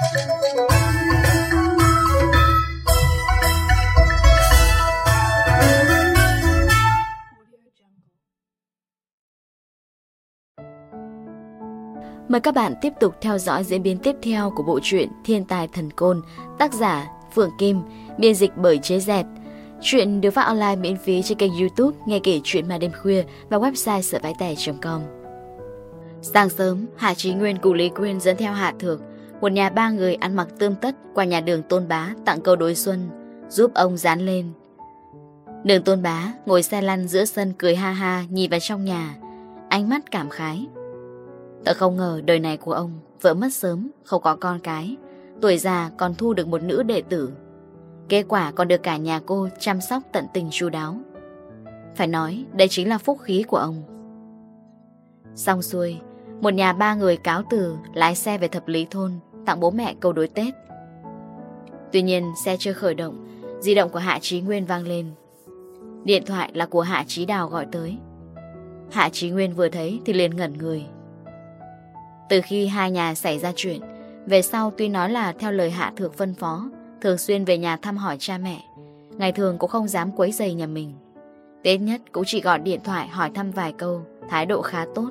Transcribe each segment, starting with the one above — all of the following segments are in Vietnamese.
Mời các bạn tiếp tục theo dõi diễn biến tiếp theo của bộ truyện Thiên tài thần côn, tác giả Phượng Kim, biên dịch bởi Chế Dẹt. Chuyện được phát online miễn phí trên kênh YouTube Nghe kể chuyện mà đêm khuya và website sởvaitẻ.com. Sáng sớm, Hạ Chí Nguyên cùng Lý Quyên dẫn theo Hạ Thược một nhà ba người ăn mặc tươm tất qua nhà đường Tôn Bá tặng câu đối xuân, giúp ông dán lên. Đường Tôn Bá ngồi xe lăn giữa sân cười ha ha nhìn vào trong nhà, ánh mắt cảm khái. Tớ không ngờ đời này của ông, vợ mất sớm, không có con cái, tuổi già còn thu được một nữ đệ tử. Kết quả còn được cả nhà cô chăm sóc tận tình chu đáo. Phải nói, đây chính là phúc khí của ông. Xong xuôi, một nhà ba người cáo từ lái xe về thập lý thôn tặng bố mẹ câu đối Tết. Tuy nhiên, xe chưa khởi động, di động của Hạ Chí Nguyên vang lên. Điện thoại là của Hạ Chí Đào gọi tới. Hạ Chí Nguyên vừa thấy thì liền ngẩn người. Từ khi hai nhà xảy ra chuyện, về sau tuy nói là theo lời Hạ Thượng phân phó, thường xuyên về nhà thăm hỏi cha mẹ, ngày thường cũng không dám quấy giày nhà mình. Tết nhất cũng chỉ gọi điện thoại hỏi thăm vài câu, thái độ khá tốt.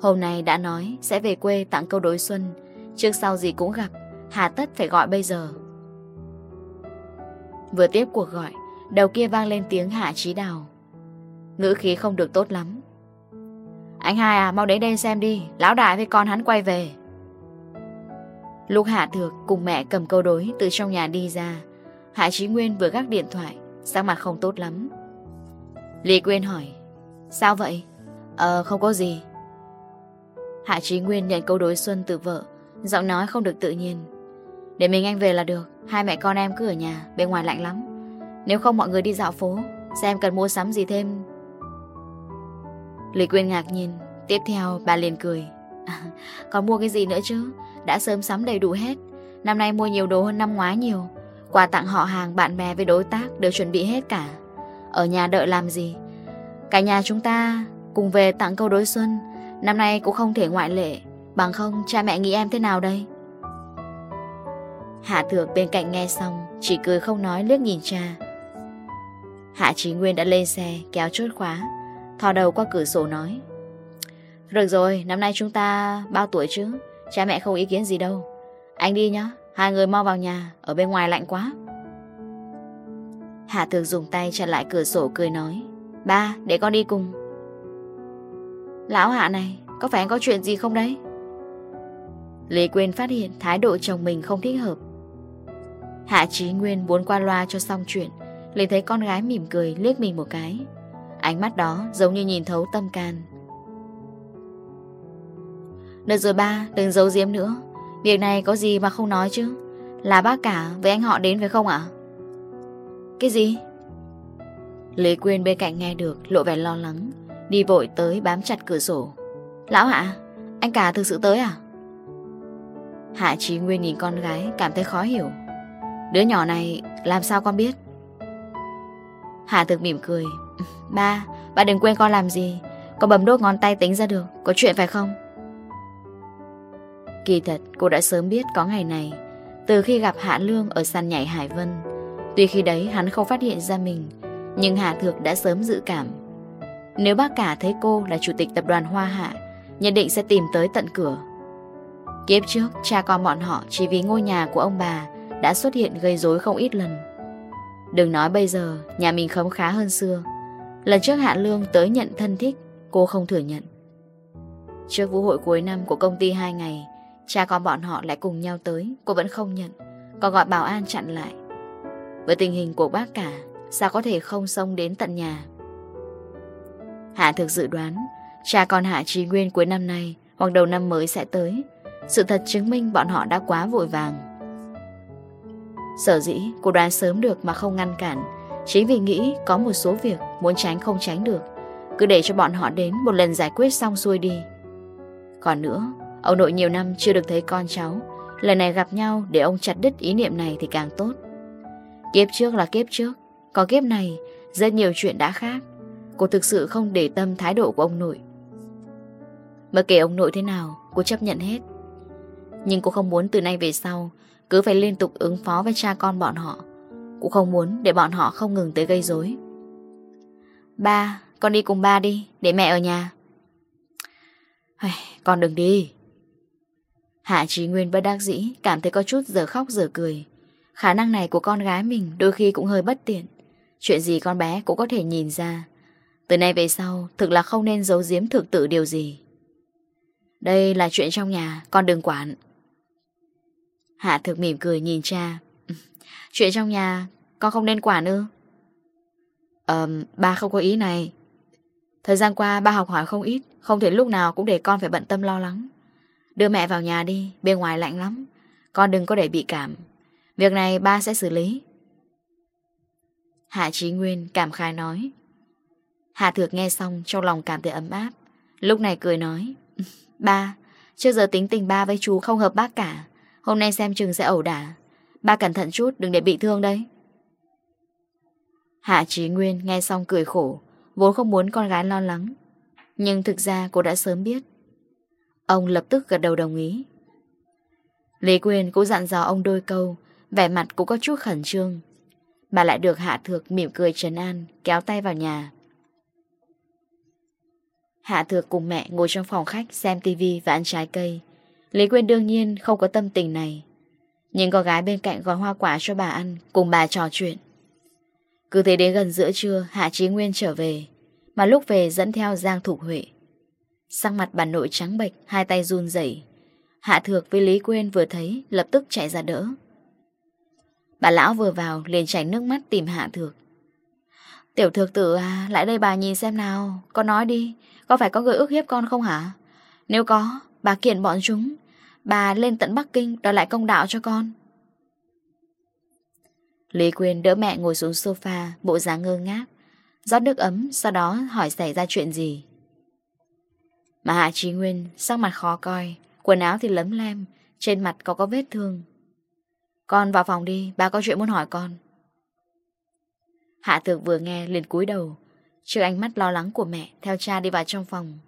Hôm nay đã nói sẽ về quê tặng câu đối xuân, Trước sau gì cũng gặp, Hà tất phải gọi bây giờ. Vừa tiếp cuộc gọi, Đầu kia vang lên tiếng Hạ Trí Đào. Ngữ khí không được tốt lắm. Anh hai à mau đến đây xem đi, Lão đại với con hắn quay về. Lúc Hạ Thược cùng mẹ cầm câu đối Từ trong nhà đi ra, Hạ Trí Nguyên vừa gác điện thoại, Sắc mặt không tốt lắm. Lý Quyên hỏi, Sao vậy? Ờ không có gì. Hạ Trí Nguyên nhận câu đối xuân từ vợ Giọng nói không được tự nhiên. Để mình anh về là được Hai mẹ con em cứ ở nhà Bên ngoài lạnh lắm. Nếu không mọi người đi dạo phố Xem cần mua sắm gì thêm. Lý Quyên ngạc nhiên Tiếp theo bà liền cười, à, Còn mua cái gì nữa chứ? Đã sớm sắm đầy đủ hết. Năm nay mua nhiều đồ hơn năm ngoái nhiều. Quà tặng họ hàng, bạn bè với đối tác Đều chuẩn bị hết cả. Ở nhà đợi làm gì? Cả nhà chúng ta cùng về tặng câu đối xuân. Năm nay cũng không thể ngoại lệ. Bằng không, cha mẹ nghĩ em thế nào đây? Hạ thược bên cạnh nghe xong, Chỉ cười không nói liếc nhìn cha. Hạ trí nguyên đã lên xe, Kéo chốt khóa, Thò đầu qua cửa sổ nói, Được rồi, năm nay chúng ta bao tuổi chứ? Cha mẹ không ý kiến gì đâu. Anh đi nhá, Hai người mau vào nhà, Ở bên ngoài lạnh quá. Hạ thược dùng tay chặn lại cửa sổ cười nói, Ba, để con đi cùng. Lão Hạ này, Có phải anh có chuyện gì không đấy? Lý Quyên phát hiện thái độ chồng mình không thích hợp. Hạ Chí Nguyên muốn qua loa cho xong chuyện, liền thấy con gái mỉm cười liếc mình một cái. Ánh mắt đó giống như nhìn thấu tâm can. Đợt rồi ba, đừng giấu diếm nữa. Việc này có gì mà không nói chứ? Là bác cả với anh họ đến phải không ạ? Cái gì? Lý Quyên bên cạnh nghe được lộ vẻ lo lắng, đi vội tới bám chặt cửa sổ. Lão hạ, anh cả thực sự tới à? Hạ trí Nguyên nhìn con gái cảm thấy khó hiểu. Đứa nhỏ này làm sao con biết? Hạ thực mỉm cười. Ba, ba đừng quên con làm gì. Con bấm đốt ngón tay tính ra được Có chuyện phải không? Kỳ thật cô đã sớm biết có ngày này. Từ khi gặp Hạ Lương ở sàn nhảy Hải Vân Tuy khi đấy hắn không phát hiện ra mình Nhưng Hạ Thược đã sớm dự cảm. Nếu bác cả thấy cô là chủ tịch tập đoàn Hoa Hạ Nhận định sẽ tìm tới tận cửa. Kiếp trước, cha con bọn họ chỉ vì ngôi nhà của ông bà đã xuất hiện gây rối không ít lần. Đừng nói bây giờ, nhà mình khấm khá hơn xưa. Lần trước Hạ Lương tới nhận thân thích, cô không thừa nhận. Trước vũ hội cuối năm của công ty 2 ngày, cha con bọn họ lại cùng nhau tới, cô vẫn không nhận, còn gọi bảo an chặn lại. Với tình hình của bác cả, sao có thể không xông đến tận nhà? Hạ thực dự đoán, cha con Hạ Trí Nguyên cuối năm nay hoặc đầu năm mới sẽ tới, sự thật chứng minh bọn họ đã quá vội vàng. Sở dĩ cô đoán sớm được mà không ngăn cản Chính vì nghĩ có một số việc muốn tránh không tránh được. Cứ để cho bọn họ đến một lần giải quyết xong xuôi đi. Còn nữa, ông nội nhiều năm chưa được thấy con cháu. Lần này gặp nhau để ông chặt đứt ý niệm này thì càng tốt. Kiếp trước là kiếp trước Có kiếp này, rất nhiều chuyện đã khác. Cô thực sự không để tâm thái độ của ông nội. Mà kể ông nội thế nào Cô chấp nhận hết. Nhưng cô không muốn từ nay về sau Cứ phải liên tục ứng phó với cha con bọn họ. Cũng không muốn để bọn họ không ngừng tới gây rối. Ba, con đi cùng ba đi Để mẹ ở nhà. Con đừng đi. Hạ Trí Nguyên bất đắc dĩ Cảm thấy có chút giờ khóc giờ cười. Khả năng này của con gái mình Đôi khi cũng hơi bất tiện. Chuyện gì con bé cũng có thể nhìn ra. Từ nay về sau Thực là không nên giấu giếm thực tự điều gì. Đây là chuyện trong nhà Con đừng quản. Hạ thực mỉm cười nhìn cha. Chuyện trong nhà Con không nên quản ư? Um, ba không có ý này. Thời gian qua ba học hỏi không ít Không thể lúc nào cũng để con phải bận tâm lo lắng. Đưa mẹ vào nhà đi Bên ngoài lạnh lắm. Con đừng có để bị cảm. Việc này ba sẽ xử lý. Hạ Trí Nguyên cảm khai nói. Hạ Thược nghe xong trong lòng cảm thấy ấm áp. Lúc này cười nói. Ba, chưa giờ tính tình ba với chú không hợp bác cả. Hôm nay xem chừng sẽ ẩu đả. Ba cẩn thận chút, đừng để bị thương đấy. Hạ Trí Nguyên nghe xong cười khổ, Vốn không muốn con gái lo lắng. Nhưng thực ra cô đã sớm biết. Ông lập tức gật đầu đồng ý. Lý Quyền cũng dặn dò ông đôi câu, Vẻ mặt cũng có chút khẩn trương. Bà lại được Hạ Thược mỉm cười trấn an, Kéo tay vào nhà. Hạ Thược cùng mẹ ngồi trong phòng khách Xem tivi và ăn trái cây. Lý Quyên đương nhiên không có tâm tình này. nhưng con gái bên cạnh gói hoa quả cho bà ăn, cùng bà trò chuyện. Cứ thế đến gần giữa trưa, Hạ Chí Nguyên trở về, mà lúc về dẫn theo Giang Thục Huệ. Sắc mặt bà nội trắng bệch, hai tay run rẩy. Hạ Thược với Lý Quyên vừa thấy, lập tức chạy ra đỡ. Bà lão vừa vào, liền chảy nước mắt tìm Hạ Thược. Tiểu Thược tử à, lại đây bà nhìn xem nào, con nói đi, có phải có người ước hiếp con không hả? Nếu có, Bà kiện bọn chúng. Bà lên tận Bắc Kinh đòi lại công đạo cho con. Lý Quyên đỡ mẹ ngồi xuống sofa, Bộ dáng ngơ ngác. Giót nước ấm, Sau đó hỏi xảy ra chuyện gì. Mà Hạ Trí Nguyên, Sắc mặt khó coi, Quần áo thì lấm lem, Trên mặt có có vết thương. Con vào phòng đi, Bà có chuyện muốn hỏi con. Hạ Thược vừa nghe liền cúi đầu, Trước ánh mắt lo lắng của mẹ Theo cha đi vào trong phòng.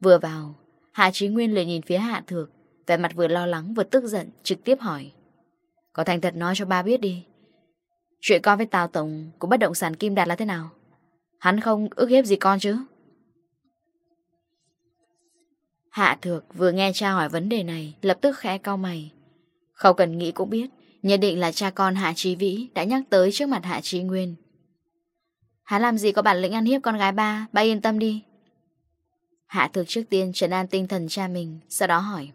Vừa vào Hạ Chí Nguyên lại nhìn phía Hạ Thược, vẻ mặt vừa lo lắng vừa tức giận, trực tiếp hỏi. Có thành thật nói cho ba biết đi. Chuyện con với Tào Tổng của bất động sản Kim Đạt là thế nào? Hắn không ước hiếp gì con chứ? Hạ Thược vừa nghe cha hỏi vấn đề này, lập tức khẽ cau mày. Không cần nghĩ cũng biết, nhận định là cha con Hạ Chí Vĩ đã nhắc tới trước mặt Hạ Chí Nguyên. Hắn làm gì có bản lĩnh ăn hiếp con gái ba, ba yên tâm đi. Hạ thực trước tiên trấn an tinh thần cha mình Sau đó hỏi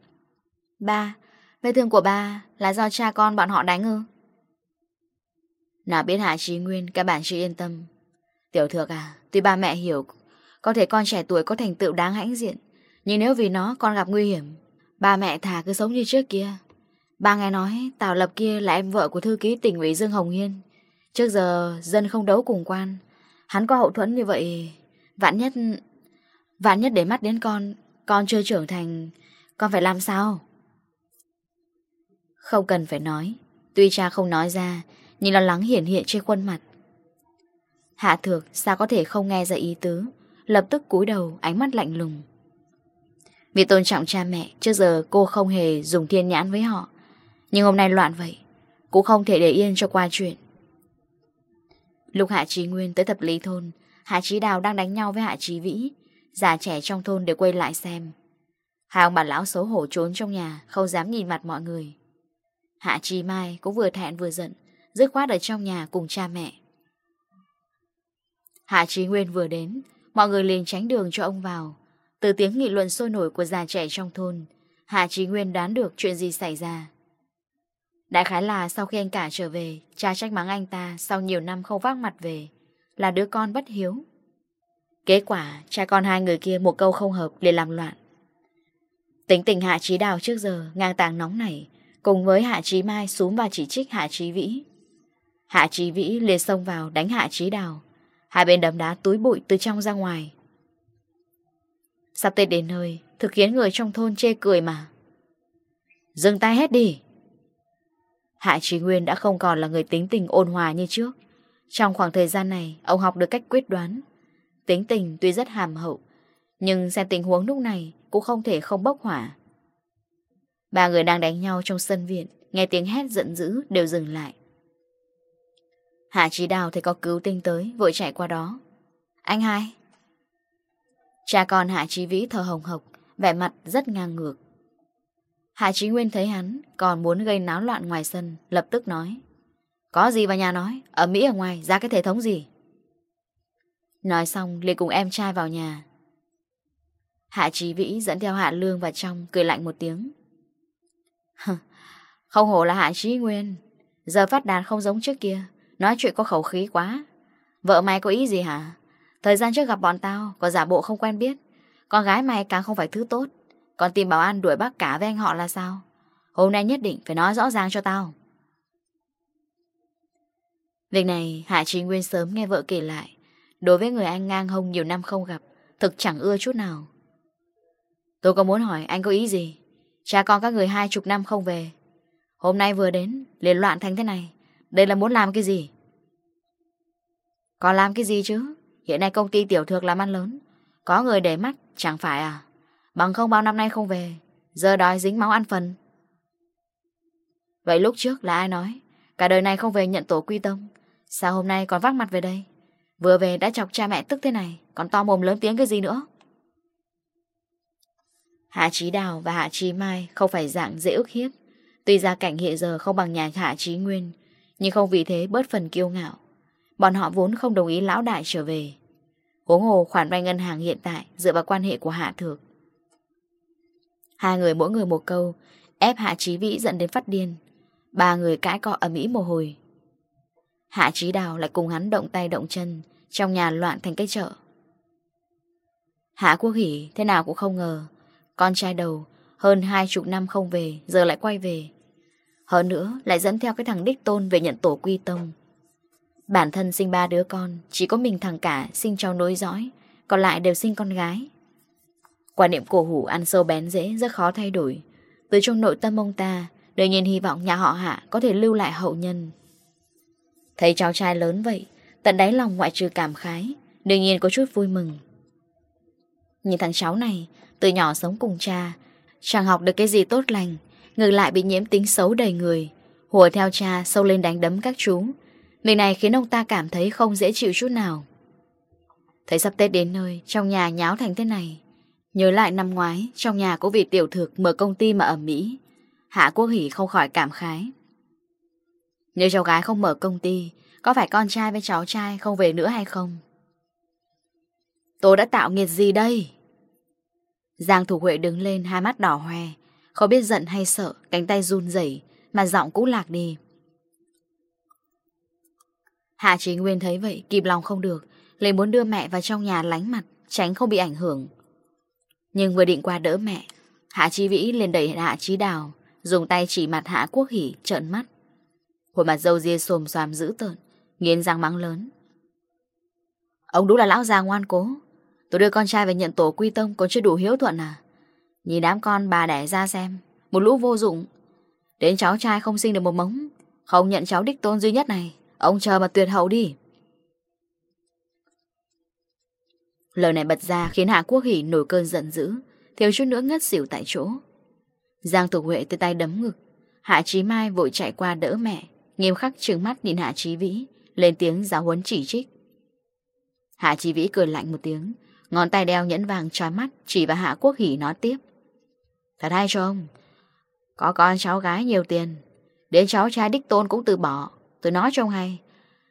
Ba, vết thương của ba là do cha con bọn họ đánh ư? Nào biết Hạ Trí Nguyên Các bạn chưa yên tâm. Tiểu thược à, tuy ba mẹ hiểu Có thể con trẻ tuổi có thành tựu đáng hãnh diện Nhưng nếu vì nó con gặp nguy hiểm Ba mẹ thả cứ sống như trước kia. Ba nghe nói Tào Lập kia là em vợ của thư ký tỉnh ủy Dương Hồng Hiên. Trước giờ dân không đấu cùng quan Hắn có hậu thuẫn như vậy Vạn nhất Vạn nhất để mắt đến con Con chưa trưởng thành, Con phải làm sao? Không cần phải nói. Tuy cha không nói ra, Nhưng lo lắng hiển hiện trên khuôn mặt. Hạ thược sao có thể không nghe ra ý tứ? Lập tức cúi đầu, ánh mắt lạnh lùng. Vì tôn trọng cha mẹ, Trước giờ cô không hề dùng thiên nhãn với họ. Nhưng hôm nay loạn vậy, Cũng không thể để yên cho qua chuyện. Lúc Hạ Trí Nguyên tới tập lý thôn, Hạ Trí Đào đang đánh nhau với Hạ Trí Vĩ. Già trẻ trong thôn đều quay lại xem. Hai ông bà lão xấu hổ trốn trong nhà, Không dám nhìn mặt mọi người. Hạ Trì Mai cũng vừa thẹn vừa giận, Dứt khoát ở trong nhà cùng cha mẹ. Hạ trì Nguyên vừa đến, Mọi người liền tránh đường cho ông vào. Từ tiếng nghị luận sôi nổi của già trẻ trong thôn, Hạ trì Nguyên đoán được chuyện gì xảy ra. Đại khái là sau khi anh cả trở về, Cha trách mắng anh ta Sau nhiều năm không vác mặt về, Là đứa con bất hiếu. Kết quả, cha con hai người kia một câu không hợp liền làm loạn. Tính tình Hạ Trí Đào trước giờ ngang tàng nóng này Cùng với Hạ Trí Mai xuống và chỉ trích Hạ Trí Vĩ. Hạ Trí Vĩ liền xông vào đánh Hạ Trí Đào. Hai bên đấm đá túi bụi từ trong ra ngoài. Sắp Tết đến nơi, Thực khiến người trong thôn chê cười mà. Dừng tay hết đi. Hạ Trí Nguyên đã không còn là người tính tình ôn hòa như trước. Trong khoảng thời gian này, Ông học được cách quyết đoán. Tính tình tuy rất hàm hậu, Nhưng xem tình huống lúc này Cũng không thể không bốc hỏa. Ba người đang đánh nhau trong sân viện, Nghe tiếng hét giận dữ đều dừng lại. Hạ trí đào thấy có cứu tinh tới, Vội chạy qua đó. Anh hai. Cha con Hạ trí vĩ thờ hồng hộc, Vẻ mặt rất ngang ngược. Hạ trí nguyên thấy hắn Còn muốn gây náo loạn ngoài sân, Lập tức nói, Có gì vào nhà nói, Ở Mỹ ở ngoài ra cái thể thống gì? Nói xong liền cùng em trai vào nhà. Hạ Chí Vĩ dẫn theo Hạ Lương vào trong, Cười lạnh một tiếng. Không hổ là Hạ Chí Nguyên. Giờ phát đạt không giống trước kia. Nói chuyện có khẩu khí quá. Vợ mày có ý gì hả? Thời gian trước gặp bọn tao, Có giả bộ không quen biết. Con gái mày càng không phải thứ tốt. Còn tìm bảo an đuổi bác cả với anh họ là sao? Hôm nay nhất định phải nói rõ ràng cho tao. Việc này, Hạ Chí Nguyên sớm nghe vợ kể lại. Đối với người anh ngang hông nhiều năm không gặp, Thực chẳng ưa chút nào. Tôi có muốn hỏi anh có ý gì? Cha con các người hai chục năm không về. Hôm nay vừa đến, liền loạn thành thế này. Đây là muốn làm cái gì? Còn làm cái gì chứ? Hiện nay công ty tiểu thược làm ăn lớn. Có người để mắt, chẳng phải à? Bằng không bao năm nay không về, Giờ đói dính máu ăn phần. Vậy lúc trước là ai nói, Cả đời này không về nhận tổ quy tông? Sao hôm nay còn vác mặt về đây? Vừa về đã chọc cha mẹ tức thế này, Còn to mồm lớn tiếng cái gì nữa? Hạ Trí Đào và Hạ Trí Mai Không phải dạng dễ ức hiếp. Tuy gia cảnh hiện giờ không bằng nhà Hạ Trí Nguyên, Nhưng không vì thế bớt phần kiêu ngạo. Bọn họ vốn không đồng ý lão đại trở về. Hố hồ khoản vay ngân hàng hiện tại Dựa vào quan hệ của Hạ Thược. Hai người mỗi người một câu, Ép Hạ Trí Vĩ dẫn đến phát điên. Ba người cãi cọ ở Mỹ mồ hồi Hạ Chí Đào lại cùng hắn động tay động chân, Trong nhà loạn thành cái chợ. Hạ Quốc Hỷ thế nào cũng không ngờ, Con trai đầu Hơn hai chục năm không về, Giờ lại quay về. Hơn nữa lại dẫn theo cái thằng đích tôn Về nhận tổ quy tông. Bản thân sinh ba đứa con, Chỉ có mình thằng cả sinh cháu nối dõi, Còn lại đều sinh con gái. Quan niệm cổ hủ ăn sâu bén dễ, Rất khó thay đổi. Từ trong nội tâm ông ta đều nhìn hy vọng nhà họ Hạ có thể lưu lại hậu nhân. Thấy cháu trai lớn vậy, Tận đáy lòng ngoại trừ cảm khái, Đương nhiên có chút vui mừng. Nhìn thằng cháu này, Từ nhỏ sống cùng cha, Chẳng học được cái gì tốt lành, Ngược lại bị nhiễm tính xấu đầy người, Hùa theo cha sâu lên đánh đấm các chú. Mình này khiến ông ta cảm thấy không dễ chịu chút nào. Thấy sắp Tết đến nơi, Trong nhà nháo thành thế này. Nhớ lại năm ngoái, Trong nhà có vị tiểu thực mở công ty mà ở Mỹ. Hạ Quốc Hỷ không khỏi cảm khái. Nếu cháu gái không mở công ty, Có phải con trai với cháu trai không về nữa hay không? Tôi đã tạo nghiệt gì đây? Giang Thủ Huệ đứng lên, hai mắt đỏ hoe, Không biết giận hay sợ, Cánh tay run rẩy, Mà giọng cũng lạc đi. Hạ Chí Nguyên thấy vậy, Kịp lòng không được Lấy muốn đưa mẹ vào trong nhà lánh mặt, Tránh không bị ảnh hưởng. Nhưng vừa định qua đỡ mẹ, Hạ Chí Vĩ liền đẩy Hạ Chí Đào, Dùng tay chỉ mặt Hạ Quốc Hỷ trợn mắt. Khuôn mặt dâu ria xồm xoàm dữ tợn, Nghiến răng mắng lớn. Ông đúng là lão già ngoan cố. Tôi đưa con trai về nhận tổ quy tông, Còn chưa đủ hiếu thuận à? Nhìn đám con bà đẻ ra xem, Một lũ vô dụng. Đến cháu trai không sinh được một mống, Không nhận cháu đích tôn duy nhất này, Ông chờ mà tuyệt hậu đi. Lời này bật ra khiến Hạ Quốc Hỷ nổi cơn giận dữ, Thiếu chút nữa ngất xỉu tại chỗ. Giang Tục Huệ từ tay đấm ngực, Hạ Chí Mai vội chạy qua đỡ mẹ. Nghiêm khắc trừng mắt nhìn Hạ Chí Vĩ, Lên tiếng giáo huấn chỉ trích. Hạ Chí Vĩ cười lạnh một tiếng, Ngón tay đeo nhẫn vàng trói mắt, Chỉ vào Hạ Quốc Hỷ nói tiếp. Thật hay cho ông? Có con cháu gái nhiều tiền, Đến cháu trai đích tôn cũng từ bỏ. Tôi nói cho ông hay,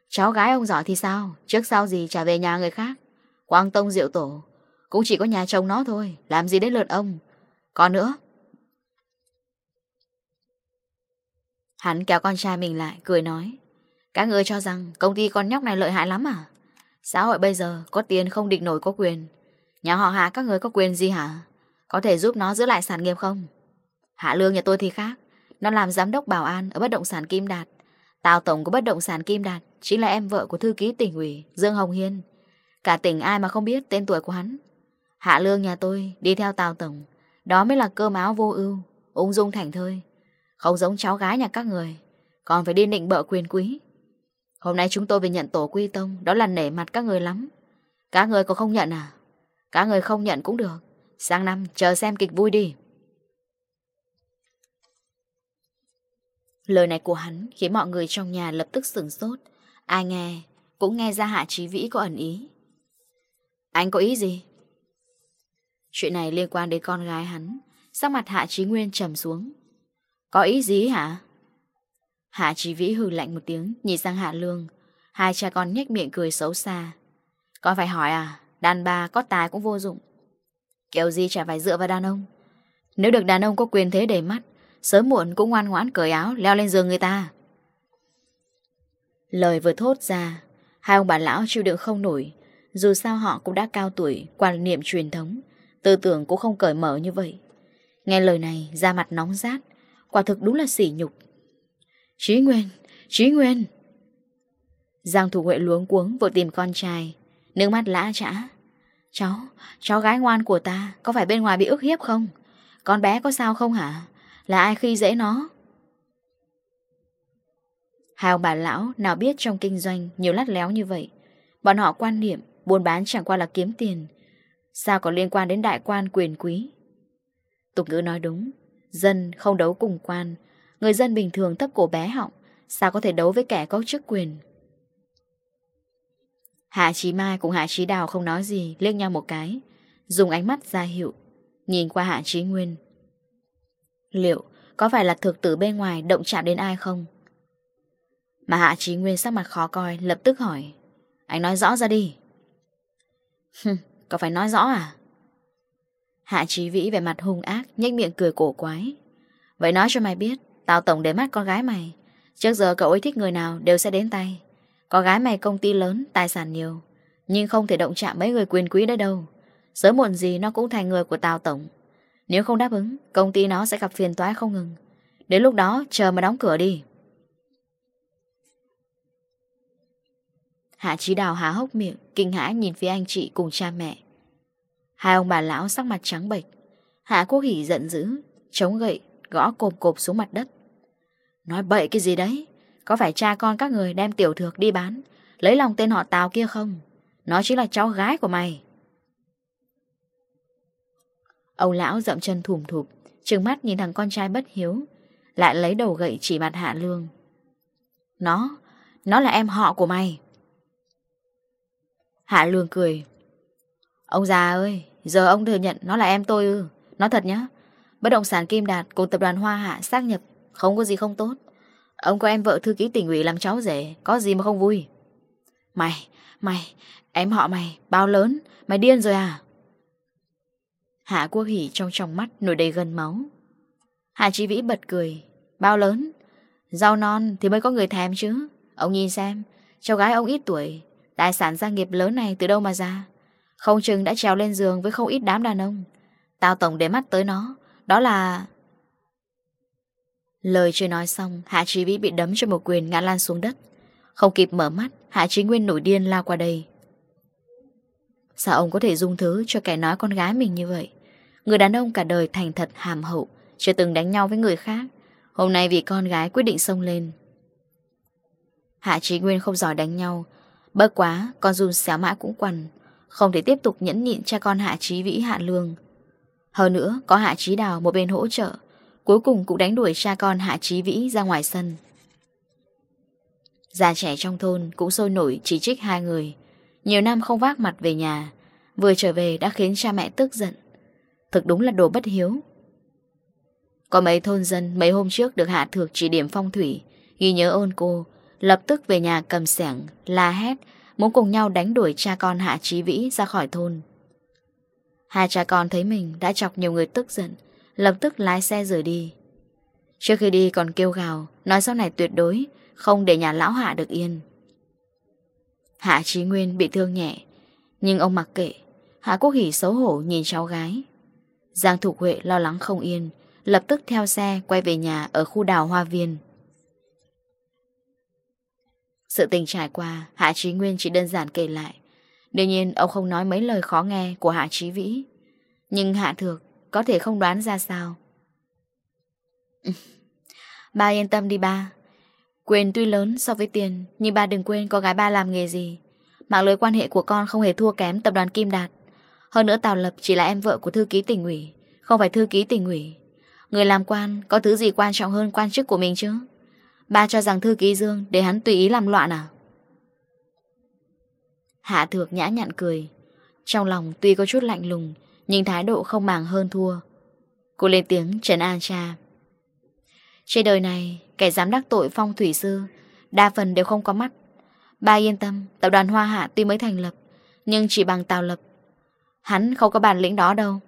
Cháu gái ông giỏi thì sao? Trước sau gì trả về nhà người khác? Quang Tông Diệu Tổ, Cũng chỉ có nhà chồng nó thôi, Làm gì đến lượt ông? Còn nữa Hắn kéo con trai mình lại, cười nói. Các người cho rằng công ty con nhóc này lợi hại lắm à? Xã hội bây giờ có tiền không địch nổi có quyền. Nhà họ hạ các người có quyền gì hả? Có thể giúp nó giữ lại sản nghiệp không? Hạ lương nhà tôi thì khác. Nó làm giám đốc bảo an ở bất động sản Kim Đạt. Tào tổng của bất động sản Kim Đạt Chính là em vợ của thư ký tỉnh ủy, Dương Hồng Hiên. Cả tỉnh ai mà không biết tên tuổi của hắn. Hạ lương nhà tôi đi theo Tào tổng. Đó mới là cơm áo vô ưu, Ung dung thảnh thơi. Không giống cháu gái nhà các người. Còn phải đi nịnh bợ quyền quý. Hôm nay chúng tôi về nhận tổ quy tông, Đó là nể mặt các người lắm. Các người có không nhận à? Các người không nhận cũng được. Sang năm, chờ xem kịch vui đi. Lời này của hắn khiến mọi người trong nhà lập tức sửng sốt. Ai nghe, Cũng nghe ra hạ trí vĩ có ẩn ý. Anh có ý gì? Chuyện này liên quan đến con gái hắn. Sắc mặt hạ trí nguyên trầm xuống. Có ý gì hả? Hạ Chí Vĩ hừ lạnh một tiếng, nhìn sang Hạ Lương. Hai cha con nhếch miệng cười xấu xa. Có phải hỏi à, đàn bà có tài cũng vô dụng. Kiểu gì chả phải dựa vào đàn ông. Nếu được đàn ông có quyền thế để mắt, sớm muộn cũng ngoan ngoãn cởi áo leo lên giường người ta. Lời vừa thốt ra, hai ông bà lão chịu đựng không nổi. Dù sao họ cũng đã cao tuổi, quan niệm truyền thống, tư tưởng cũng không cởi mở như vậy. Nghe lời này, da mặt nóng rát, Quả thực đúng là sỉ nhục. Trí Nguyên, Trí Nguyên. Giang Thủ Huệ luống cuống vội tìm con trai. Nước mắt lã trã. Cháu, cháu gái ngoan của ta Có phải bên ngoài bị ức hiếp không? Con bé có sao không hả? Là ai khi dễ nó? Hai ông bà lão nào biết trong kinh doanh Nhiều lắt léo như vậy? Bọn họ quan niệm buôn bán chẳng qua là kiếm tiền. Sao có liên quan đến đại quan quyền quý? Tục ngữ nói đúng Dân không đấu cùng quan. Người dân bình thường thấp cổ bé họng. Sao có thể đấu với kẻ có chức quyền? Hạ Chí Mai cùng Hạ Chí Đào không nói gì, liếc nhau một cái. Dùng ánh mắt ra hiệu. Nhìn qua Hạ Chí Nguyên. Liệu có phải là thực tử bên ngoài động chạm đến ai không? Mà Hạ Chí Nguyên sắc mặt khó coi, lập tức hỏi. Anh nói rõ ra đi. Có phải nói rõ à? Hạ trí Vĩ về mặt hung ác, nhếch miệng cười cổ quái. Vậy nói cho mày biết, tao tổng để mắt con gái mày. Trước giờ cậu ấy thích người nào đều sẽ đến tay. Con gái mày công ty lớn, tài sản nhiều. Nhưng không thể động chạm mấy người quyền quý đấy đâu. Sớm muộn gì nó cũng thành người của tao tổng. Nếu không đáp ứng, công ty nó sẽ gặp phiền toái không ngừng. Đến lúc đó, chờ mà đóng cửa đi. Hạ trí Đào há hốc miệng, kinh hãi nhìn phía anh chị cùng cha mẹ. Hai ông bà lão sắc mặt trắng bệch. Hạ Quốc Hỷ giận dữ, Chống gậy, gõ cộp cộp xuống mặt đất. Nói bậy cái gì đấy? Có phải cha con các người đem tiểu thược đi bán, Lấy lòng tên họ Tào kia không? Nó chính là cháu gái của mày. Ông lão dậm chân thùm thụp, Trừng mắt nhìn thằng con trai bất hiếu, Lại lấy đầu gậy chỉ mặt Hạ Lương. Nó Nó là em họ của mày. Hạ Lương cười. Ông già ơi, giờ ông thừa nhận nó là em tôi ư. Nói thật nhá, bất động sản Kim Đạt cùng tập đoàn Hoa Hạ xác nhập, không có gì không tốt. Ông có em vợ thư ký tỉnh ủy làm cháu rể, có gì mà không vui. Mày, mày, em họ mày, bao lớn, mày điên rồi à? Hạ Quốc Hỷ trong trong mắt nổi đầy gần máu. Hạ Chí Vĩ bật cười, bao lớn, rau non thì mới có người thèm chứ. Ông nhìn xem, cháu gái ông ít tuổi, tài sản gia nghiệp lớn này từ đâu mà ra? Không chừng đã trèo lên giường với không ít đám đàn ông. Tao tổng để mắt tới nó, Đó là... Lời chưa nói xong, Hạ Trí Vĩ bị đấm cho một quyền ngã lan xuống đất. Không kịp mở mắt, Hạ Trí Nguyên nổi điên lao qua đây. Sao ông có thể dung thứ cho kẻ nói con gái mình như vậy? Người đàn ông cả đời thành thật hàm hậu, Chưa từng đánh nhau với người khác. Hôm nay vì con gái quyết định xông lên. Hạ Trí Nguyên không giỏi đánh nhau. Bớt quá, Con run xéo mã cũng quằn. Không thể tiếp tục nhẫn nhịn cha con Hạ Trí Vĩ Hạ Lương. Hơn nữa, có Hạ Trí Đào một bên hỗ trợ, Cuối cùng cũng đánh đuổi cha con Hạ Trí Vĩ ra ngoài sân. Già trẻ trong thôn cũng sôi nổi chỉ trích hai người. Nhiều năm không vác mặt về nhà, Vừa trở về đã khiến cha mẹ tức giận. Thực đúng là đồ bất hiếu. Có mấy thôn dân mấy hôm trước được Hạ Thược chỉ điểm phong thủy, Ghi nhớ ôn cô, Lập tức về nhà cầm sẻng, La hét muốn cùng nhau đánh đuổi cha con Hạ Chí Vĩ ra khỏi thôn. Hai cha con thấy mình đã chọc nhiều người tức giận, lập tức lái xe rời đi. Trước khi đi còn kêu gào, nói sau này tuyệt đối, không để nhà lão Hạ được yên. Hạ Chí Nguyên bị thương nhẹ, nhưng ông mặc kệ. Hạ Quốc Hỷ xấu hổ nhìn cháu gái. Giang Thục Huệ lo lắng không yên, lập tức theo xe quay về nhà ở khu đào Hoa Viên. Sự tình trải qua, Hạ Chí Nguyên chỉ đơn giản kể lại. Đương nhiên, ông không nói mấy lời khó nghe của Hạ Chí Vĩ. Nhưng Hạ Thược có thể không đoán ra sao. ba yên tâm đi ba. Quyền tuy lớn so với tiền, nhưng ba đừng quên có gái ba làm nghề gì. Mạng lưới quan hệ của con không hề thua kém tập đoàn Kim Đạt. Hơn nữa Tào Lập chỉ là em vợ của thư ký tỉnh ủy, không phải thư ký tỉnh ủy. Người làm quan có thứ gì quan trọng hơn quan chức của mình chứ? Ba cho rằng thư ký Dương để hắn tùy ý làm loạn à? Hạ thược nhã nhặn cười. Trong lòng tuy có chút lạnh lùng, nhưng thái độ không màng hơn thua. Cô lên tiếng trấn an cha. Trên đời này, kẻ dám đắc tội phong thủy sư, đa phần đều không có mắt. Ba yên tâm, tập đoàn Hoa Hạ tuy mới thành lập, nhưng chỉ bằng tào lập. Hắn không có bản lĩnh đó đâu.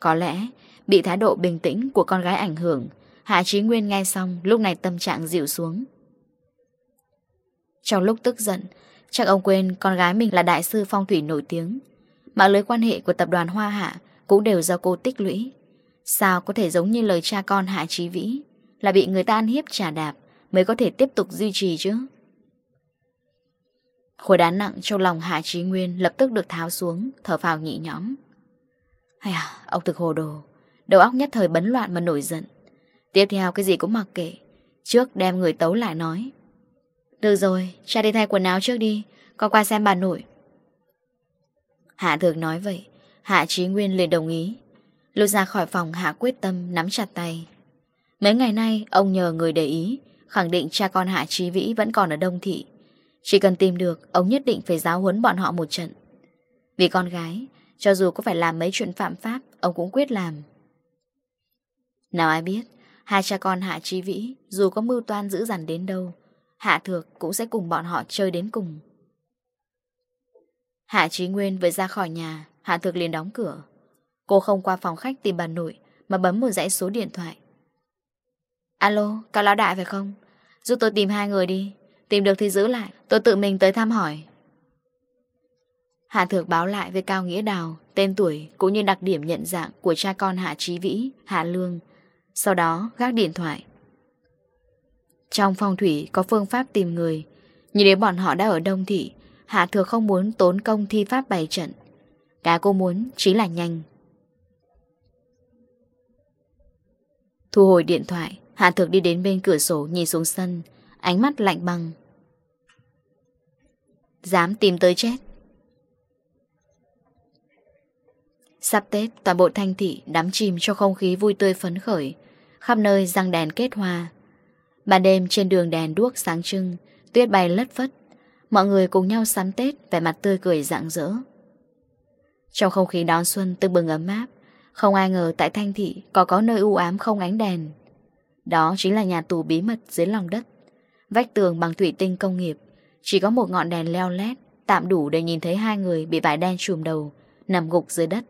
Có lẽ Bị thái độ bình tĩnh của con gái ảnh hưởng. Hạ Chí Nguyên nghe xong Lúc này tâm trạng dịu xuống. Trong lúc tức giận Chắc ông quên con gái mình là đại sư phong thủy nổi tiếng. Mạng lưới quan hệ của tập đoàn Hoa Hạ Cũng đều do cô tích lũy. Sao có thể giống như lời cha con Hạ Chí Vĩ Là bị người ta ăn hiếp trả đạp Mới có thể tiếp tục duy trì chứ? Khối đá nặng trong lòng Hạ Chí Nguyên lập tức được tháo xuống, thở phào nhị nhõm. Hay à, ông thực hồ đồ. Đầu óc nhất thời bấn loạn mà nổi giận. Tiếp theo cái gì cũng mặc kệ. Trước đem người tấu lại nói. Được rồi, cha đi thay quần áo trước đi. Con qua xem bà nội. Hạ thường nói vậy. Hạ trí nguyên liền đồng ý. Lột ra khỏi phòng Hạ quyết tâm nắm chặt tay. Mấy ngày nay ông nhờ người để ý. Khẳng định cha con Hạ trí vĩ vẫn còn ở Đông Thị. Chỉ cần tìm được Ông nhất định phải giáo huấn bọn họ một trận. Vì con gái Cho dù có phải làm mấy chuyện phạm pháp Ông cũng quyết làm. Nào ai biết, hai cha con Hạ Trí Vĩ dù có mưu toan dữ dằn đến đâu, Hạ Thược cũng sẽ cùng bọn họ chơi đến cùng. Hạ Trí Nguyên vừa ra khỏi nhà, Hạ Thược liền đóng cửa. Cô không qua phòng khách tìm bà nội mà bấm một dãy số điện thoại. Alo, cao lão đại phải không? Giúp tôi tìm hai người đi. Tìm được thì giữ lại, tôi tự mình tới thăm hỏi. Hạ Thược báo lại với Cao Nghĩa Đào, tên tuổi cũng như đặc điểm nhận dạng của cha con Hạ Trí Vĩ, Hạ Lương, sau đó gác điện thoại. Trong phong thủy có phương pháp tìm người Nhìn đến bọn họ đã ở đông thị, Hạ thừa không muốn tốn công thi pháp bày trận. Cả cô muốn chỉ là nhanh. Thu hồi điện thoại, Hạ thực đi đến bên cửa sổ nhìn xuống sân, Ánh mắt lạnh băng. Dám tìm tới chết. Sắp Tết, toàn bộ thanh thị đắm chìm cho không khí vui tươi phấn khởi. Khắp nơi răng đèn kết hoa. Ban đêm trên đường đèn đuốc sáng trưng, Tuyết bay lất phất. Mọi người cùng nhau sắm Tết, Vẻ mặt tươi cười rạng rỡ. Trong không khí đón xuân tưng bừng ấm áp, Không ai ngờ tại Thanh Thị Có có nơi u ám không ánh đèn. Đó chính là nhà tù bí mật dưới lòng đất. Vách tường bằng thủy tinh công nghiệp, Chỉ có một ngọn đèn leo lét, Tạm đủ để nhìn thấy hai người bị vải đen trùm đầu, Nằm gục dưới đất.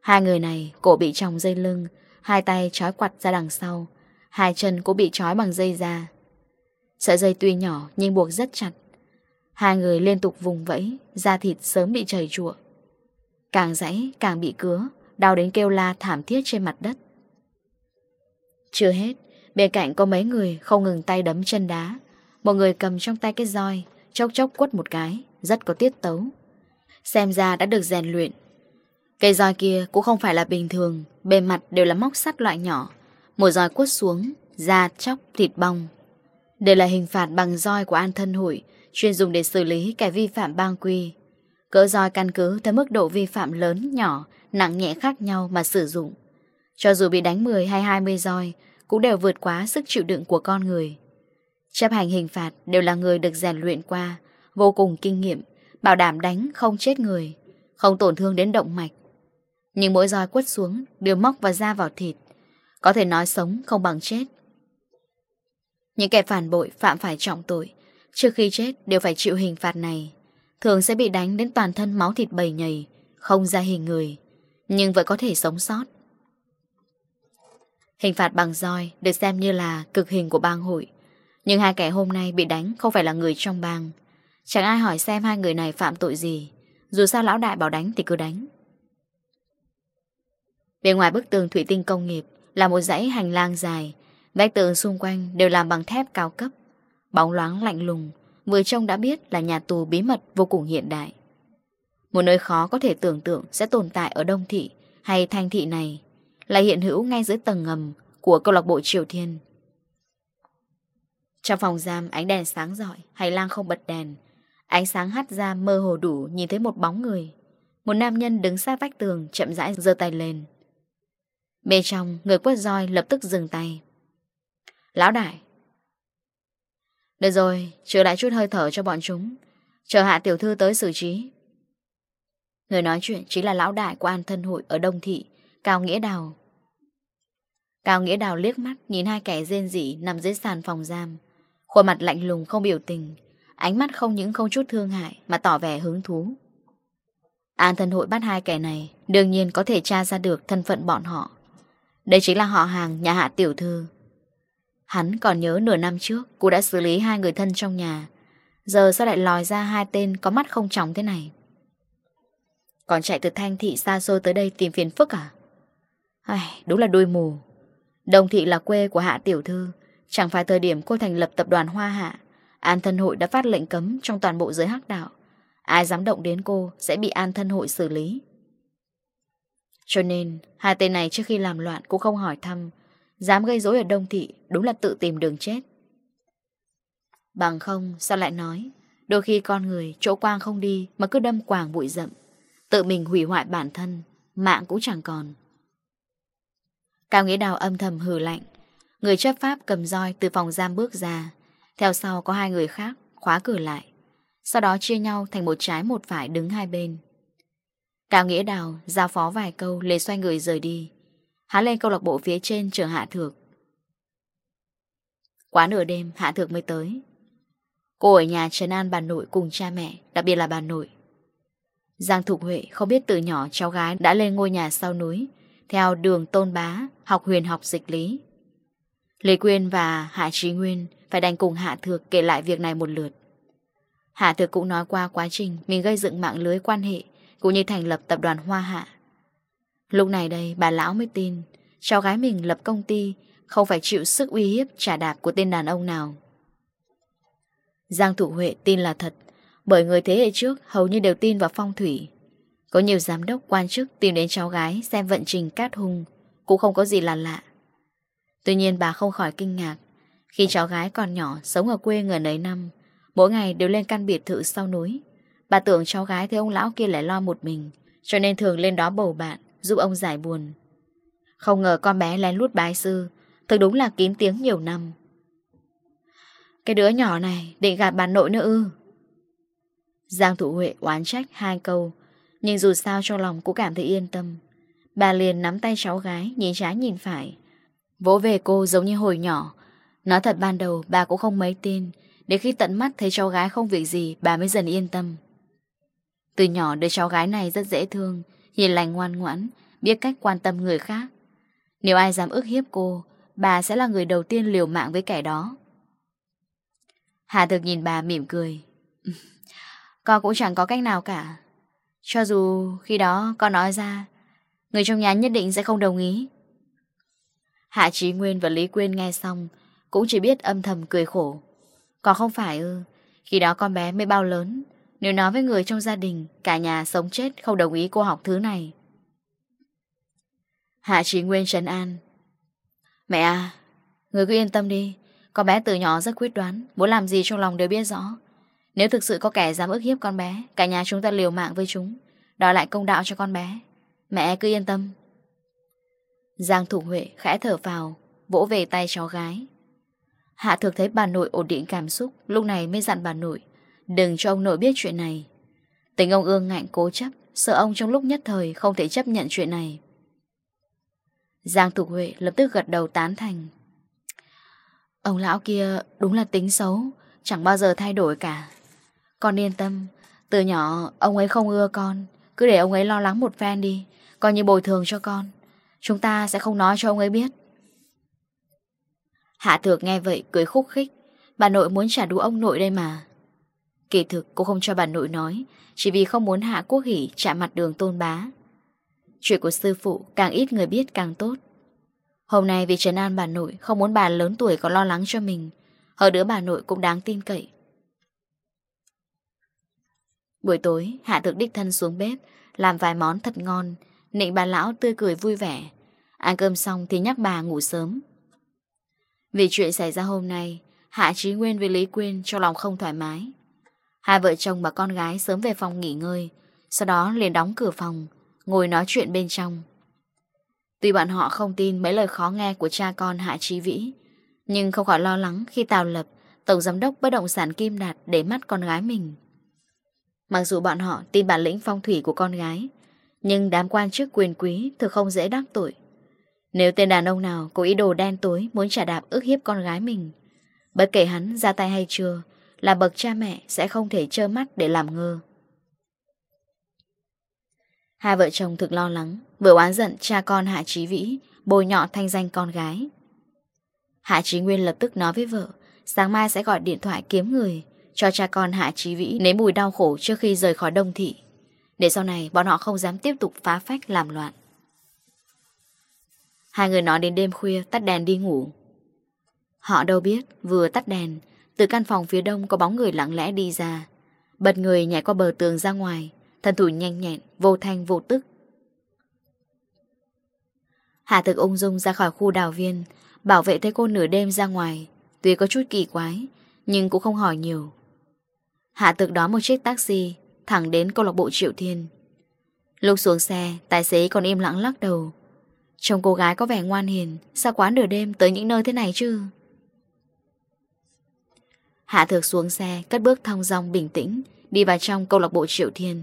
Hai người này, cổ bị tròng dây lưng Hai tay trói quặt ra đằng sau. Hai chân cũng bị trói bằng dây da. Sợi dây tuy nhỏ nhưng buộc rất chặt. Hai người liên tục vùng vẫy, Da thịt sớm bị chảy trụa Càng dãy càng bị cứa, Đau đến kêu la thảm thiết trên mặt đất. Chưa hết, Bên cạnh có mấy người không ngừng tay đấm chân đá. Một người cầm trong tay cái roi, Chốc chốc quất một cái, Rất có tiết tấu. Xem ra đã được rèn luyện. Cây roi kia cũng không phải là bình thường Bề mặt đều là móc sắt loại nhỏ Một roi quất xuống Da chóc thịt bong. Đây là hình phạt bằng roi của an thân hủi Chuyên dùng để xử lý kẻ vi phạm bang quy. Cỡ roi căn cứ Theo mức độ vi phạm lớn, nhỏ Nặng nhẹ khác nhau mà sử dụng. Cho dù bị đánh 10 hay 20 roi Cũng đều vượt quá sức chịu đựng của con người. Chấp hành hình phạt Đều là người được rèn luyện qua Vô cùng kinh nghiệm Bảo đảm đánh không chết người Không tổn thương đến động mạch. Nhưng mỗi roi quất xuống Đều móc và da vào thịt. Có thể nói sống không bằng chết. Những kẻ phản bội phạm phải trọng tội, Trước khi chết đều phải chịu hình phạt này. Thường sẽ bị đánh đến toàn thân máu thịt bầy nhầy, Không ra hình người, Nhưng vẫn có thể sống sót. Hình phạt bằng roi được xem như là cực hình của bang hội. Nhưng hai kẻ hôm nay bị đánh không phải là người trong bang. Chẳng ai hỏi xem hai người này phạm tội gì. Dù sao lão đại bảo đánh thì cứ đánh. Bên ngoài bức tường thủy tinh công nghiệp là một dãy hành lang dài, vách tường xung quanh đều làm bằng thép cao cấp, bóng loáng lạnh lùng, vừa trông đã biết là nhà tù bí mật vô cùng hiện đại. Một nơi khó có thể tưởng tượng sẽ tồn tại ở Đông Thị hay Thanh Thị này là hiện hữu ngay dưới tầng ngầm của câu lạc bộ Triều Thiên. Trong phòng giam ánh đèn sáng rọi, hành lang không bật đèn. Ánh sáng hắt ra mơ hồ đủ nhìn thấy một bóng người. Một nam nhân đứng xa vách tường chậm rãi giơ tay lên, Bên trong, người quất roi lập tức dừng tay. Lão đại. Được rồi, chờ lại chút hơi thở cho bọn chúng. Chờ hạ tiểu thư tới xử trí. Người nói chuyện chính là lão đại của An Thân Hội ở Đông Thị, Cao Nghĩa Đào. Cao Nghĩa Đào liếc mắt nhìn hai kẻ rên rỉ nằm dưới sàn phòng giam. Khuôn mặt lạnh lùng không biểu tình, ánh mắt không những không chút thương hại mà tỏ vẻ hứng thú. An Thân Hội bắt hai kẻ này đương nhiên có thể tra ra được thân phận bọn họ. Đây chính là họ hàng nhà hạ tiểu thư. Hắn còn nhớ nửa năm trước Cô đã xử lý hai người thân trong nhà. Giờ sao lại lòi ra hai tên Có mắt không tròng thế này? Còn chạy từ thanh thị xa xôi tới đây Tìm phiền phức à? Ai, Đúng là đuôi mù. Đồng thị là quê của hạ tiểu thư. Chẳng phải thời điểm cô thành lập tập đoàn Hoa Hạ An thân hội đã phát lệnh cấm Trong toàn bộ giới hắc đạo. Ai dám động đến cô sẽ bị an thân hội xử lý. Cho nên, hai tên này trước khi làm loạn cũng không hỏi thăm, dám gây rối ở Đông Thị đúng là tự tìm đường chết. Bằng không, sao lại nói, đôi khi con người chỗ quang không đi mà cứ đâm quàng bụi rậm, tự mình hủy hoại bản thân, mạng cũng chẳng còn. Cao Nghĩa Đào âm thầm hừ lạnh, người chấp pháp cầm roi từ phòng giam bước ra, theo sau có hai người khác khóa cửa lại, sau đó chia nhau thành một trái một phải đứng hai bên. Cao Nghĩa Đào giao phó vài câu Lê xoay người rời đi. Hắn lên câu lạc bộ phía trên chờ Hạ Thược. Quá nửa đêm, Hạ Thược mới tới. Cô ở nhà Trần an bà nội cùng cha mẹ, Đặc biệt là bà nội. Giang Thục Huệ không biết từ nhỏ cháu gái đã lên ngôi nhà sau núi, Theo đường tôn bá, Học huyền học dịch lý. Lê Quyên và Hạ Trí Nguyên Phải đành cùng Hạ Thược kể lại việc này một lượt. Hạ Thược cũng nói qua quá trình Mình gây dựng mạng lưới quan hệ cũng như thành lập tập đoàn Hoa Hạ. Lúc này đây, bà lão mới tin, Cháu gái mình lập công ty Không phải chịu sức uy hiếp trả đạp của tên đàn ông nào. Giang Thủ Huệ tin là thật, Bởi người thế hệ trước hầu như đều tin vào phong thủy. Có nhiều giám đốc, quan chức tìm đến cháu gái Xem vận trình cát hung Cũng không có gì là lạ. Tuy nhiên bà không khỏi kinh ngạc, Khi cháu gái còn nhỏ, sống ở quê người nấy năm, Mỗi ngày đều lên căn biệt thự sau núi. Bà tưởng cháu gái thấy ông lão kia lại lo một mình, Cho nên thường lên đó bầu bạn, Giúp ông giải buồn. Không ngờ con bé lén lút bái sư Thật đúng là kín tiếng nhiều năm. Cái đứa nhỏ này Định gạt bà nội nữa ư? Giang Thủ Huệ oán trách hai câu, Nhưng dù sao trong lòng cũng cảm thấy yên tâm. Bà liền nắm tay cháu gái, Nhìn trái nhìn phải. Vỗ về cô giống như hồi nhỏ. Nói thật ban đầu bà cũng không mấy tin để khi tận mắt thấy cháu gái không việc gì Bà mới dần yên tâm. Từ nhỏ đứa cháu gái này rất dễ thương, hiền lành ngoan ngoãn, biết cách quan tâm người khác. Nếu ai dám ức hiếp cô, bà sẽ là người đầu tiên liều mạng với kẻ đó. Hà thực nhìn bà mỉm cười. Con cũng chẳng có cách nào cả. Cho dù khi đó con nói ra, người trong nhà nhất định sẽ không đồng ý. Hạ Trí Nguyên và Lý Quyên nghe xong, cũng chỉ biết âm thầm cười khổ. Còn không phải ư, khi đó con bé mới bao lớn, nếu nói với người trong gia đình, Cả nhà sống chết không đồng ý cô học thứ này. Hạ Trí Nguyên trấn an. Mẹ à Người cứ yên tâm đi. Con bé từ nhỏ rất quyết đoán, Muốn làm gì trong lòng đều biết rõ. Nếu thực sự có kẻ dám ức hiếp con bé, Cả nhà chúng ta liều mạng với chúng. Đòi lại công đạo cho con bé. Mẹ cứ yên tâm. Giang Thủ Huệ khẽ thở vào Vỗ về tay cháu gái. Hạ thực thấy bà nội ổn định cảm xúc, Lúc này mới dặn bà nội. Đừng cho ông nội biết chuyện này. Tình ông ương ngạnh cố chấp, Sợ ông trong lúc nhất thời không thể chấp nhận chuyện này. Giang Thục Huệ lập tức gật đầu tán thành. Ông lão kia đúng là tính xấu, Chẳng bao giờ thay đổi cả. Con yên tâm, Từ nhỏ ông ấy không ưa con, Cứ để ông ấy lo lắng một phen đi, Coi như bồi thường cho con. Chúng ta sẽ không nói cho ông ấy biết. Hạ thược nghe vậy cười khúc khích. Bà nội muốn trả đũa ông nội đây mà. Kỳ thực cô không cho bà nội nói, Chỉ vì không muốn Hạ Quốc Hỷ chạm mặt đường tôn bá. Chuyện của sư phụ càng ít người biết càng tốt. Hôm nay vì Trần An bà nội, Không muốn bà lớn tuổi có lo lắng cho mình. Hơn đứa bà nội cũng đáng tin cậy. Buổi tối, Hạ thực đích thân xuống bếp, Làm vài món thật ngon. Nịnh bà lão tươi cười vui vẻ. Ăn cơm xong thì nhắc bà ngủ sớm. Vì chuyện xảy ra hôm nay, Hạ Trí Nguyên với Lý Quyên trong lòng không thoải mái. Hai vợ chồng và con gái sớm về phòng nghỉ ngơi, sau đó liền đóng cửa phòng, ngồi nói chuyện bên trong. Tuy bạn họ không tin mấy lời khó nghe của cha con Hạ Trí Vĩ, nhưng không khỏi lo lắng khi Tào Lập, Tổng Giám đốc Bất Động Sản Kim Đạt để mắt con gái mình. Mặc dù bọn họ tin bản lĩnh phong thủy của con gái, nhưng đám quan chức quyền quý thực không dễ đắc tội. Nếu tên đàn ông nào có ý đồ đen tối muốn trả đạp ức hiếp con gái mình, bất kể hắn ra tay hay chưa, là bậc cha mẹ sẽ không thể trơ mắt để làm ngơ. Hai vợ chồng thực lo lắng, vừa oán giận cha con Hạ Chí Vĩ, bồi nhọ thanh danh con gái. Hạ Chí Nguyên lập tức nói với vợ, sáng mai sẽ gọi điện thoại kiếm người, cho cha con Hạ Chí Vĩ nếm mùi đau khổ trước khi rời khỏi đông thị. Để sau này bọn họ không dám tiếp tục phá phách làm loạn. Hai người nói đến đêm khuya tắt đèn đi ngủ. Họ đâu biết vừa tắt đèn từ căn phòng phía đông có bóng người lặng lẽ đi ra. Bật người nhảy qua bờ tường ra ngoài Thần thủ nhanh nhẹn, vô thanh vô tức. Hạ thực ung dung ra khỏi khu đào viên Bảo vệ thấy cô nửa đêm ra ngoài. Tuy có chút kỳ quái Nhưng cũng không hỏi nhiều. Hạ thực đó một chiếc taxi Thẳng đến câu lạc bộ Triệu Thiên. Lúc xuống xe Tài xế còn im lặng lắc đầu. Trông cô gái có vẻ ngoan hiền Sao quá nửa đêm tới những nơi thế này chứ? Hạ Thược xuống xe, cất bước thong dong bình tĩnh, đi vào trong câu lạc bộ Triệu Thiên.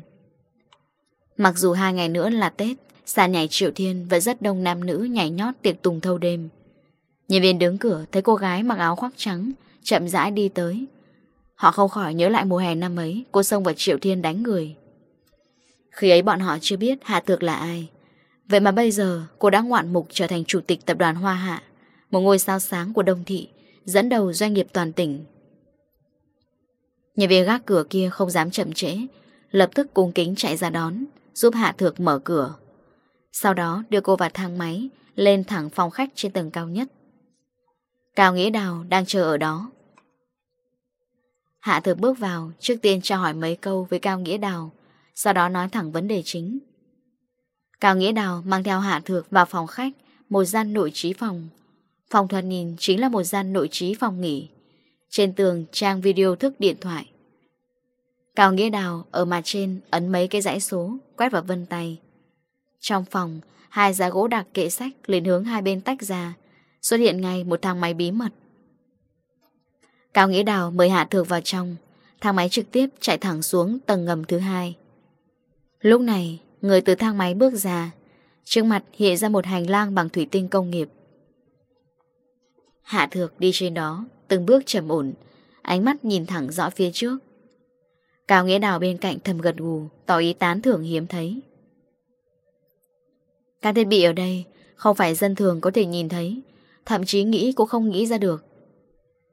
Mặc dù hai ngày nữa là Tết, sàn nhảy Triệu Thiên vẫn rất đông nam nữ nhảy nhót tiệc tùng thâu đêm. Nhân viên đứng cửa thấy cô gái mặc áo khoác trắng, chậm rãi đi tới. Họ không khỏi nhớ lại mùa hè năm ấy, cô xông vào Triệu Thiên đánh người. Khi ấy bọn họ chưa biết Hạ Thược là ai. Vậy mà bây giờ cô đã ngoạn mục trở thành chủ tịch tập đoàn Hoa Hạ, một ngôi sao sáng của Đông Thị, dẫn đầu doanh nghiệp toàn tỉnh. Nhân viên gác cửa kia không dám chậm trễ, Lập tức cung kính chạy ra đón, Giúp Hạ Thược mở cửa. Sau đó đưa cô vào thang máy, Lên thẳng phòng khách trên tầng cao nhất. Cao Nghĩa Đào đang chờ ở đó. Hạ Thược bước vào, Trước tiên trao hỏi mấy câu với Cao Nghĩa Đào, Sau đó nói thẳng vấn đề chính. Cao Nghĩa Đào mang theo Hạ Thược vào phòng khách, Một gian nội trí phòng. Phòng thuật nhìn chính là một gian nội trí phòng nghỉ. Trên tường trang video thức điện thoại. Cao Nghĩa Đào ở mặt trên ấn mấy cái dãy số, Quét vào vân tay. Trong phòng, Hai giá gỗ đặc kệ sách liền hướng hai bên tách ra, Xuất hiện ngay một thang máy bí mật. Cao Nghĩa Đào mời Hạ Thược vào trong, Thang máy trực tiếp chạy thẳng xuống tầng ngầm thứ hai. Lúc này, Người từ thang máy bước ra, Trước mặt hiện ra một hành lang bằng thủy tinh công nghiệp. Hạ Thược đi trên đó từng bước trầm ổn, ánh mắt nhìn thẳng rõ phía trước. Cao Nghĩa Đào bên cạnh thầm gật gù, tỏ ý tán thưởng hiếm thấy. Các thiết bị ở đây không phải dân thường có thể nhìn thấy, thậm chí nghĩ cũng không nghĩ ra được.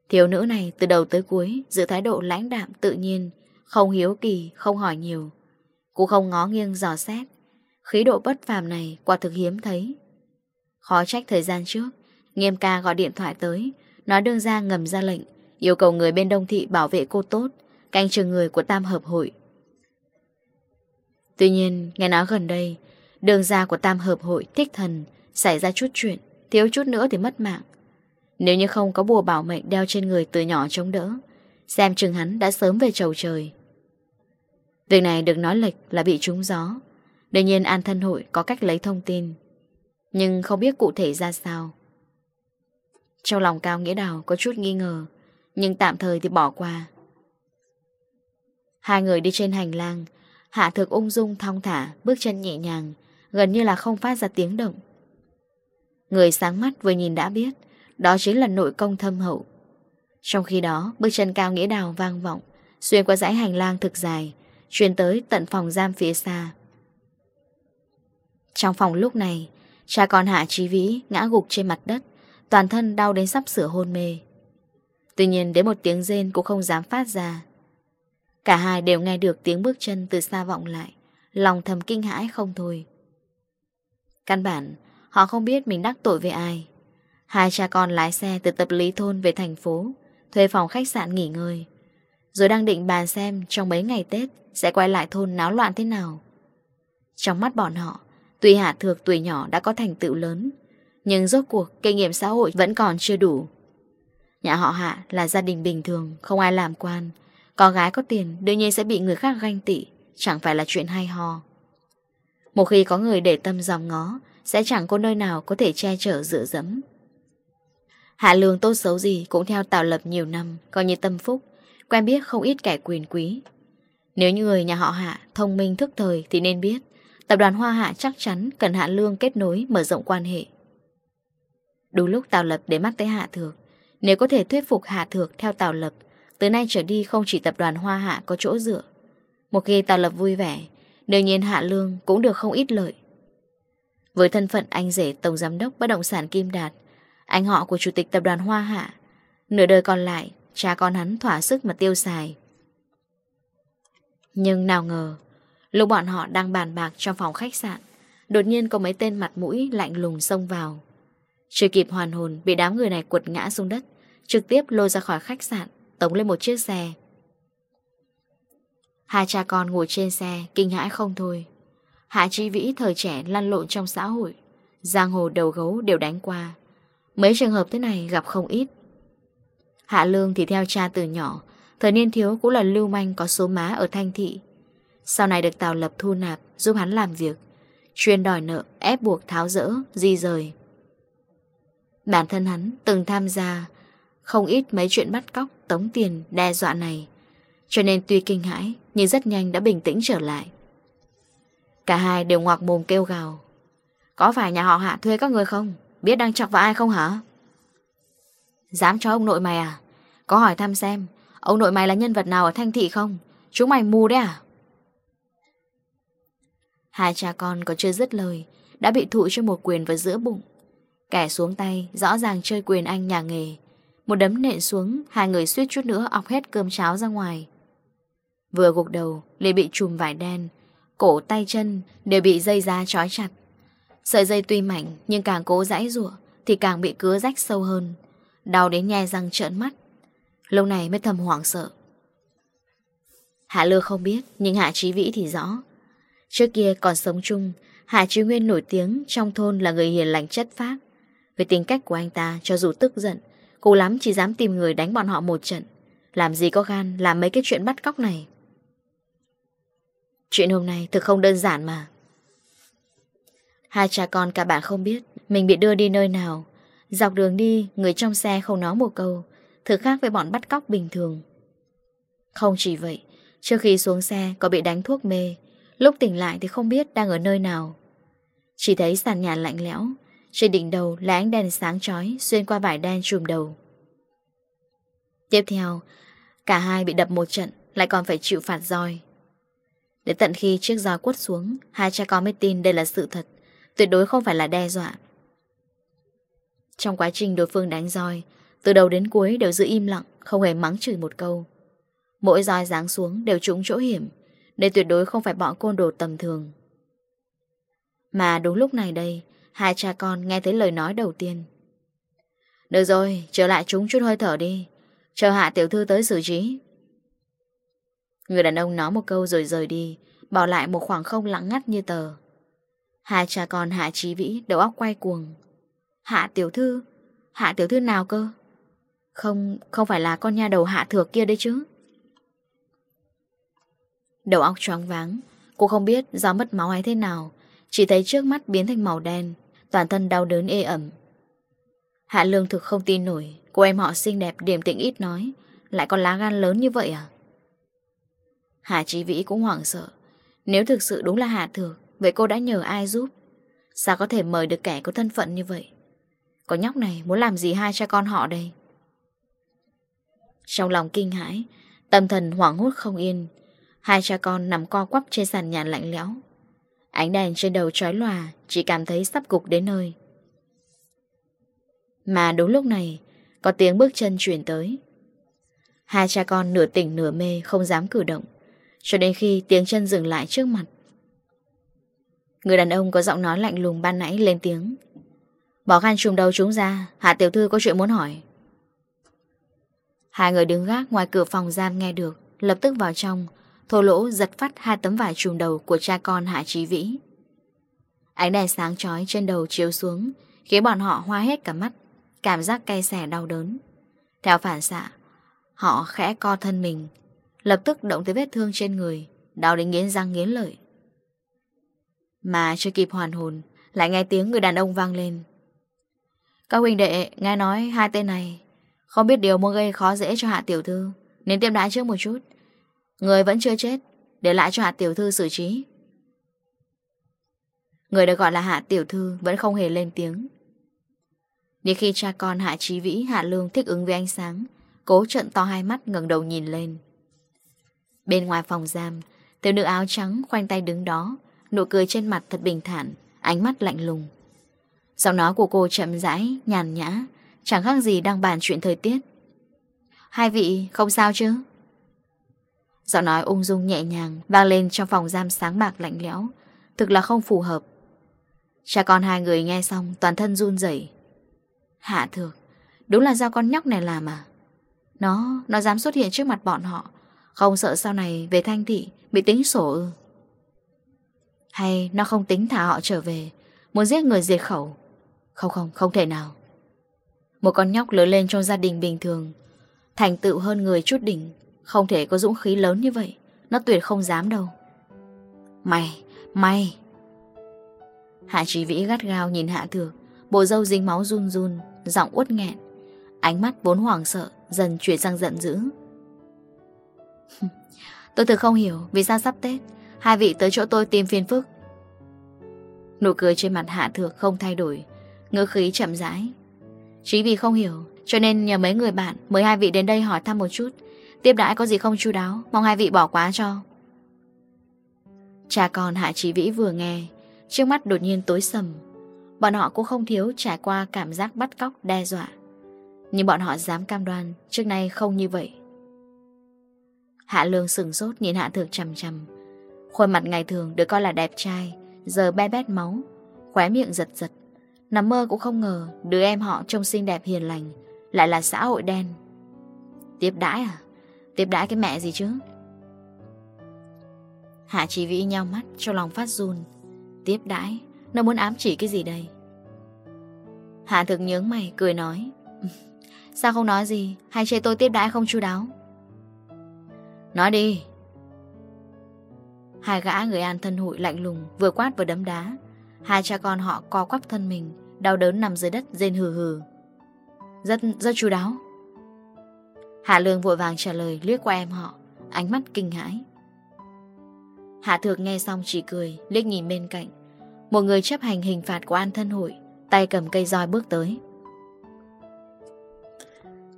Thiếu nữ này từ đầu tới cuối giữ thái độ lãnh đạm tự nhiên, không hiếu kỳ, không hỏi nhiều. Cũng không ngó nghiêng dò xét, khí độ bất phàm này quả thực hiếm thấy. Khó trách thời gian trước, nghiêm ca gọi điện thoại tới, Nói đương ra ngầm ra lệnh, Yêu cầu người bên đông thị bảo vệ cô tốt, Canh trường người của tam hợp hội. Tuy nhiên, nghe nói gần đây, Đường ra của tam hợp hội thích thần, Xảy ra chút chuyện, Thiếu chút nữa thì mất mạng. Nếu như không có bùa bảo mệnh đeo trên người từ nhỏ chống đỡ, Xem chừng hắn đã sớm về trầu trời. Việc này được nói lệch là bị trúng gió. Đương nhiên an thân hội có cách lấy thông tin, Nhưng không biết cụ thể ra sao. Trong lòng Cao Nghĩa Đào có chút nghi ngờ, Nhưng tạm thời thì bỏ qua. Hai người đi trên hành lang, Hạ thực ung dung thong thả, Bước chân nhẹ nhàng, Gần như là không phát ra tiếng động. Người sáng mắt vừa nhìn đã biết, Đó chính là nội công thâm hậu. Trong khi đó, bước chân Cao Nghĩa Đào vang vọng, Xuyên qua dãy hành lang thực dài Truyền tới tận phòng giam phía xa. Trong phòng lúc này, Cha con Hạ Trí Vĩ ngã gục trên mặt đất toàn thân đau đến sắp sửa hôn mê. Tuy nhiên đến một tiếng rên cũng không dám phát ra. Cả hai đều nghe được tiếng bước chân từ xa vọng lại, lòng thầm kinh hãi không thôi. Căn bản, họ không biết mình đắc tội với ai. Hai cha con lái xe từ tập lý thôn về thành phố, thuê phòng khách sạn nghỉ ngơi. Rồi đang định bàn xem trong mấy ngày Tết sẽ quay lại thôn náo loạn thế nào. Trong mắt bọn họ, tuy Hạ Thược tuổi nhỏ đã có thành tựu lớn, nhưng rốt cuộc, kinh nghiệm xã hội vẫn còn chưa đủ. Nhà họ Hạ là gia đình bình thường, Không ai làm quan. Có gái có tiền, đương nhiên sẽ bị người khác ganh tị. Chẳng phải là chuyện hay ho. Một khi có người để tâm dòng ngó, Sẽ chẳng có nơi nào có thể che chở, dựa dẫm. Hạ lương tốt xấu gì Cũng theo tạo lập nhiều năm, Coi như tâm phúc, Quen biết không ít kẻ quyền quý. Nếu như người nhà họ Hạ thông minh thức thời Thì nên biết, Tập đoàn Hoa Hạ chắc chắn cần Hạ Lương kết nối, mở rộng quan hệ. Đúng lúc Tào Lập để mắt tới Hạ Thược, Nếu có thể thuyết phục Hạ Thược theo Tào Lập, Từ nay trở đi không chỉ tập đoàn Hoa Hạ có chỗ dựa. Một khi Tào Lập vui vẻ Đương nhiên Hạ Lương cũng được không ít lợi. Với thân phận anh rể Tổng Giám đốc Bất Động sản Kim Đạt, Anh họ của Chủ tịch Tập đoàn Hoa Hạ, Nửa đời còn lại, Cha con hắn thỏa sức mà tiêu xài. Nhưng nào ngờ, Lúc bọn họ đang bàn bạc trong phòng khách sạn, Đột nhiên có mấy tên mặt mũi lạnh lùng xông vào. Chưa kịp hoàn hồn Bị đám người này quật ngã xuống đất Trực tiếp lôi ra khỏi khách sạn Tống lên một chiếc xe. Hai cha con ngồi trên xe Kinh hãi không thôi. Hạ Chi Vĩ thời trẻ lăn lộn trong xã hội Giang hồ đầu gấu đều đánh qua. Mấy trường hợp thế này gặp không ít. Hạ Lương thì theo cha từ nhỏ Thời niên thiếu cũng là lưu manh có số má ở Thanh Thị. Sau này được Tào Lập thu nạp Giúp hắn làm việc Chuyên đòi nợ, ép buộc tháo rỡ, di rời. Bản thân hắn từng tham gia không ít mấy chuyện bắt cóc, tống tiền, đe dọa này. Cho nên tuy kinh hãi, nhưng rất nhanh đã bình tĩnh trở lại. Cả hai đều ngoạc mồm kêu gào. Có phải nhà họ hạ thuê các người không? Biết đang chọc vào ai không hả? Dám cho ông nội mày à? Có hỏi thăm xem, ông nội mày là nhân vật nào ở Thanh Thị không? Chúng mày mù đấy à? Hai cha con có chưa dứt lời, đã bị thụ cho một quyền vào giữa bụng. Kẻ xuống tay, rõ ràng chơi quyền anh nhà nghề. Một đấm nện xuống, Hai người suýt chút nữa ọc hết cơm cháo ra ngoài. Vừa gục đầu, liền bị trùm vải đen, Cổ tay chân đều bị dây da trói chặt. Sợi dây tuy mảnh, Nhưng càng cố giãy ruộng Thì càng bị cứa rách sâu hơn. Đau đến nhe răng trợn mắt. Lâu này mới thầm hoảng sợ. Hạ lừa không biết, Nhưng Hạ Trí Vĩ thì rõ. Trước kia còn sống chung, Hạ Trí Nguyên nổi tiếng trong thôn là người hiền lành chất phác về tính cách của anh ta, cho dù tức giận Cố lắm chỉ dám tìm người đánh bọn họ một trận. Làm gì có gan, làm mấy cái chuyện bắt cóc này. Chuyện hôm nay thực không đơn giản mà. Hai cha con cả bạn không biết Mình bị đưa đi nơi nào. Dọc đường đi, Người trong xe không nói một câu. Thực khác với bọn bắt cóc bình thường. Không chỉ vậy, Trước khi xuống xe có bị đánh thuốc mê. Lúc tỉnh lại thì không biết đang ở nơi nào. Chỉ thấy sàn nhà lạnh lẽo trên đỉnh đầu là ánh đèn sáng chói xuyên qua vải đen trùm đầu. Tiếp theo, cả hai bị đập một trận, lại còn phải chịu phạt roi. để tận khi chiếc roi quất xuống, hai cha con mới tin đây là sự thật, tuyệt đối không phải là đe dọa. Trong quá trình đối phương đánh roi, từ đầu đến cuối đều giữ im lặng, không hề mắng chửi một câu. Mỗi roi giáng xuống đều trúng chỗ hiểm, đây tuyệt đối không phải bọn côn đồ tầm thường. Mà đúng lúc này đây, Hai cha con nghe thấy lời nói đầu tiên. Được rồi, trở lại chúng chút hơi thở đi. Chờ hạ tiểu thư tới xử trí. Người đàn ông nói một câu rồi rời đi Bỏ lại một khoảng không lặng ngắt như tờ. Hai cha con hạ trí vĩ Đầu óc quay cuồng. Hạ tiểu thư Hạ tiểu thư nào cơ? Không, không phải là con nha đầu hạ thược kia đấy chứ? Đầu óc choáng váng Cô không biết do mất máu hay thế nào Chỉ thấy trước mắt biến thành màu đen Toàn thân đau đớn ê ẩm. Hạ Lương thực không tin nổi. Cô em họ xinh đẹp, điềm tĩnh ít nói. Lại còn lá gan lớn như vậy à? Hạ Chí Vĩ cũng hoảng sợ. Nếu thực sự đúng là Hạ Thược, Vậy cô đã nhờ ai giúp? Sao có thể mời được kẻ có thân phận như vậy? Có nhóc này muốn làm gì hai cha con họ đây? Trong lòng kinh hãi, Tâm thần hoảng hốt không yên. Hai cha con nằm co quắp trên sàn nhà lạnh lẽo. Ánh đèn trên đầu trói lòa, Chỉ cảm thấy sắp cục đến nơi. Mà đúng lúc này, Có tiếng bước chân chuyển tới. Hai cha con nửa tỉnh nửa mê, Không dám cử động, Cho đến khi tiếng chân dừng lại trước mặt. Người đàn ông có giọng nói lạnh lùng ban nãy lên tiếng. Bỏ khăn trùm đầu chúng ra, Hạ tiểu thư có chuyện muốn hỏi. Hai người đứng gác ngoài cửa phòng giam nghe được, Lập tức vào trong Thổ lỗ giật phát hai tấm vải trùm đầu của cha con Hạ Trí Vĩ. Ánh đèn sáng chói trên đầu chiếu xuống, khiến bọn họ hoa hết cả mắt, cảm giác cay xẻ đau đớn. Theo phản xạ, họ khẽ co thân mình, lập tức động tới vết thương trên người, đau đến nghiến răng nghiến lợi. Mà chưa kịp hoàn hồn, lại nghe tiếng người đàn ông vang lên. Các huynh đệ nghe nói hai tên này, không biết điều muốn gây khó dễ cho hạ tiểu thư, nên tiêm đãi trước một chút. Người vẫn chưa chết Để lại cho Hạ Tiểu Thư xử trí. Người được gọi là Hạ Tiểu Thư Vẫn không hề lên tiếng. Đến khi cha con Hạ Trí Vĩ Hạ Lương thích ứng với ánh sáng Cố trận to hai mắt ngẩng đầu nhìn lên. Bên ngoài phòng giam Tiểu nữ áo trắng khoanh tay đứng đó Nụ cười trên mặt thật bình thản Ánh mắt lạnh lùng. Giọng nói của cô chậm rãi, nhàn nhã Chẳng khác gì đang bàn chuyện thời tiết. Hai vị không sao chứ? Giọng nói ung dung nhẹ nhàng vang lên trong phòng giam sáng mạc lạnh lẽo Thực là không phù hợp. Cha con hai người nghe xong toàn thân run rẩy. Hạ thược Đúng là do con nhóc này làm à? Nó, nó dám xuất hiện trước mặt bọn họ. Không sợ sau này về thanh thị Bị tính sổ ư? Hay nó không tính thả họ trở về Muốn giết người diệt khẩu? Không không, không thể nào. Một con nhóc lớn lên trong gia đình bình thường Thành tựu hơn người chút đỉnh. Không thể có dũng khí lớn như vậy Nó tuyệt không dám đâu. Mày, mày. Hạ trí vĩ gắt gao nhìn hạ thược Bộ dâu dính máu run run Giọng uất nghẹn. Ánh mắt vốn hoảng sợ Dần chuyển sang giận dữ. Tôi thực không hiểu Vì sao sắp Tết Hai vị tới chỗ tôi tìm phiền phức. Nụ cười trên mặt hạ thược không thay đổi Ngữ khí chậm rãi. Chỉ vì không hiểu Cho nên nhờ mấy người bạn Mời hai vị đến đây hỏi thăm một chút Tiếp đãi có gì không chu đáo, Mong hai vị bỏ quá cho. Cha con Hạ trí Vĩ vừa nghe, Trước mắt đột nhiên tối sầm. Bọn họ cũng không thiếu trải qua cảm giác bắt cóc, đe dọa. Nhưng bọn họ dám cam đoan, Trước nay không như vậy. Hạ Lương sừng sốt nhìn Hạ Thược chầm chầm Khuôn mặt ngày thường được coi là đẹp trai, Giờ be bét máu, Khóe miệng giật giật. Nằm mơ cũng không ngờ Đứa em họ trông xinh đẹp hiền lành, Lại là xã hội đen. Tiếp đãi à? Tiếp đãi cái mẹ gì chứ? Hạ chỉ vĩ nhau mắt Cho lòng phát run. Tiếp đãi Nó muốn ám chỉ cái gì đây? Hạ thực nhướng mày cười nói Sao không nói gì? Hay chê tôi tiếp đãi không chu đáo? Nói đi. Hai gã người an thân hụi lạnh lùng Vừa quát vừa đấm đá. Hai cha con họ co quắp thân mình Đau đớn nằm dưới đất rên hừ hừ. Rất, rất chú đáo. Hạ Lương vội vàng trả lời liếc qua em họ, ánh mắt kinh hãi. Hạ Thược nghe xong chỉ cười, liếc nhìn bên cạnh. Một người chấp hành hình phạt của An Thân Hội, tay cầm cây roi bước tới.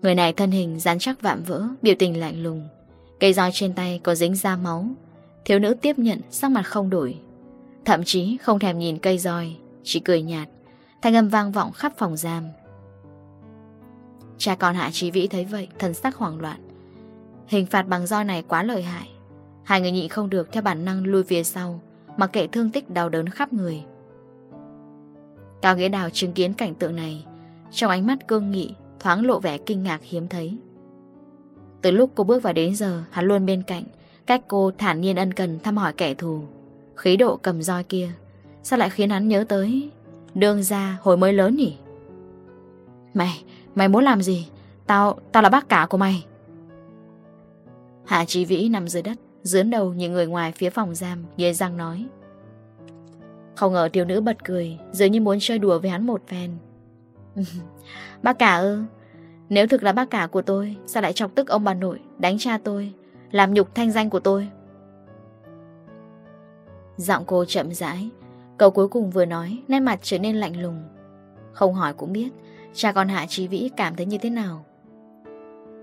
Người này thân hình rắn chắc vạm vỡ, biểu tình lạnh lùng. Cây roi trên tay có dính da máu. Thiếu nữ tiếp nhận, sắc mặt không đổi. Thậm chí không thèm nhìn cây roi, chỉ cười nhạt. Thanh âm vang vọng khắp phòng giam. Cha con Hạ Trí Vĩ thấy vậy, Thần sắc hoảng loạn. Hình phạt bằng roi này quá lợi hại. Hai người nhịn không được theo bản năng lui phía sau Mà kệ thương tích đau đớn khắp người. Cao Nghĩa Đào chứng kiến cảnh tượng này, Trong ánh mắt cương nghị, Thoáng lộ vẻ kinh ngạc hiếm thấy. Từ lúc cô bước vào đến giờ, Hắn luôn bên cạnh, Cách cô thản nhiên ân cần thăm hỏi kẻ thù. Khí độ cầm roi kia, Sao lại khiến hắn nhớ tới? Đương ra hồi mới lớn nhỉ? Mày Mày muốn làm gì? Tao, tao là bác cả của mày. Hạ Chí Vĩ nằm dưới đất, dướn đầu những người ngoài phía phòng giam, ghê răng nói. Không ngờ tiểu nữ bật cười, dường như muốn chơi đùa với hắn một phen. bác cả ơ, nếu thực là bác cả của tôi, sao lại chọc tức ông bà nội, đánh cha tôi, làm nhục thanh danh của tôi? Giọng cô chậm rãi, cậu cuối cùng vừa nói, nét mặt trở nên lạnh lùng. Không hỏi cũng biết, Cha con Hạ Trí Vĩ cảm thấy như thế nào?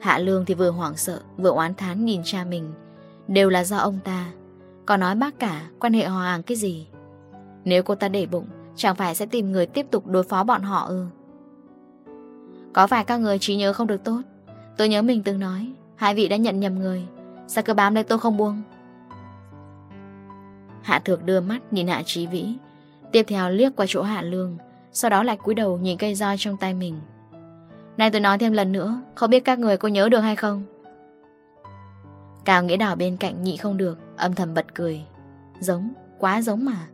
Hạ Lương thì vừa hoảng sợ, Vừa oán thán nhìn cha mình. Đều là do ông ta. Còn nói bác cả, quan hệ hòa hàng cái gì? Nếu cô ta để bụng, Chẳng phải sẽ tìm người tiếp tục đối phó bọn họ ư? Có phải các người trí nhớ không được tốt? Tôi nhớ mình từng nói, Hai vị đã nhận nhầm người. Sao cứ bám lấy tôi không buông? Hạ Thược đưa mắt nhìn Hạ Trí Vĩ. Tiếp theo liếc qua chỗ Hạ Lương. Sau đó lại cúi đầu nhìn cây roi trong tay mình. Này tôi nói thêm lần nữa Không biết các người có nhớ được hay không? Cao nghĩa đảo bên cạnh nhị không được Âm thầm bật cười. Giống, quá giống mà.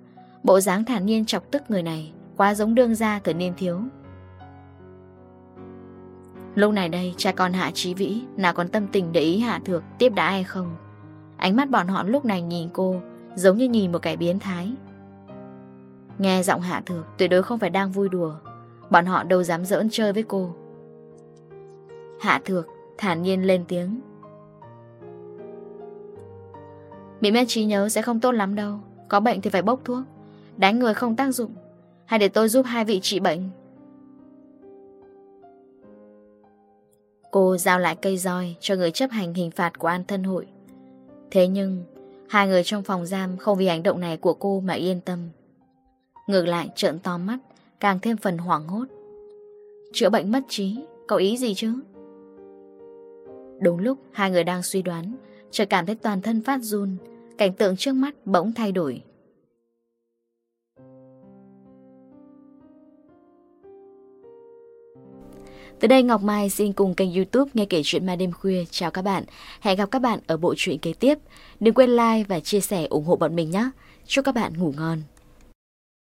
Bộ dáng thản nhiên chọc tức người này Quá giống đương gia thời niên thiếu. Lúc này đây cha con Hạ Trí Vĩ Nào còn tâm tình để ý Hạ Thược Tiếp đã ai không? Ánh mắt bọn họ lúc này nhìn cô Giống như nhìn một kẻ biến thái. Nghe giọng Hạ Thược tuyệt đối không phải đang vui đùa. Bọn họ đâu dám giỡn chơi với cô. Hạ Thược thản nhiên lên tiếng. Bị mất trí nhớ sẽ không tốt lắm đâu. Có bệnh thì phải bốc thuốc. Đánh người không tác dụng. Hay để tôi giúp hai vị trị bệnh. Cô giao lại cây roi cho người chấp hành hình phạt của an thân hội. Thế nhưng, Hai người trong phòng giam không vì hành động này của cô mà yên tâm. Ngược lại trợn to mắt, Càng thêm phần hoảng hốt. Chữa bệnh mất trí, Cậu ý gì chứ? Đúng lúc hai người đang suy đoán, Chợt cảm thấy toàn thân phát run, Cảnh tượng trước mắt bỗng thay đổi. Từ đây Ngọc Mai xin cùng kênh youtube Nghe kể chuyện ma đêm khuya Chào các bạn. Hẹn gặp các bạn ở bộ truyện kế tiếp. Đừng quên like và chia sẻ ủng hộ bọn mình nhé. Chúc các bạn ngủ ngon.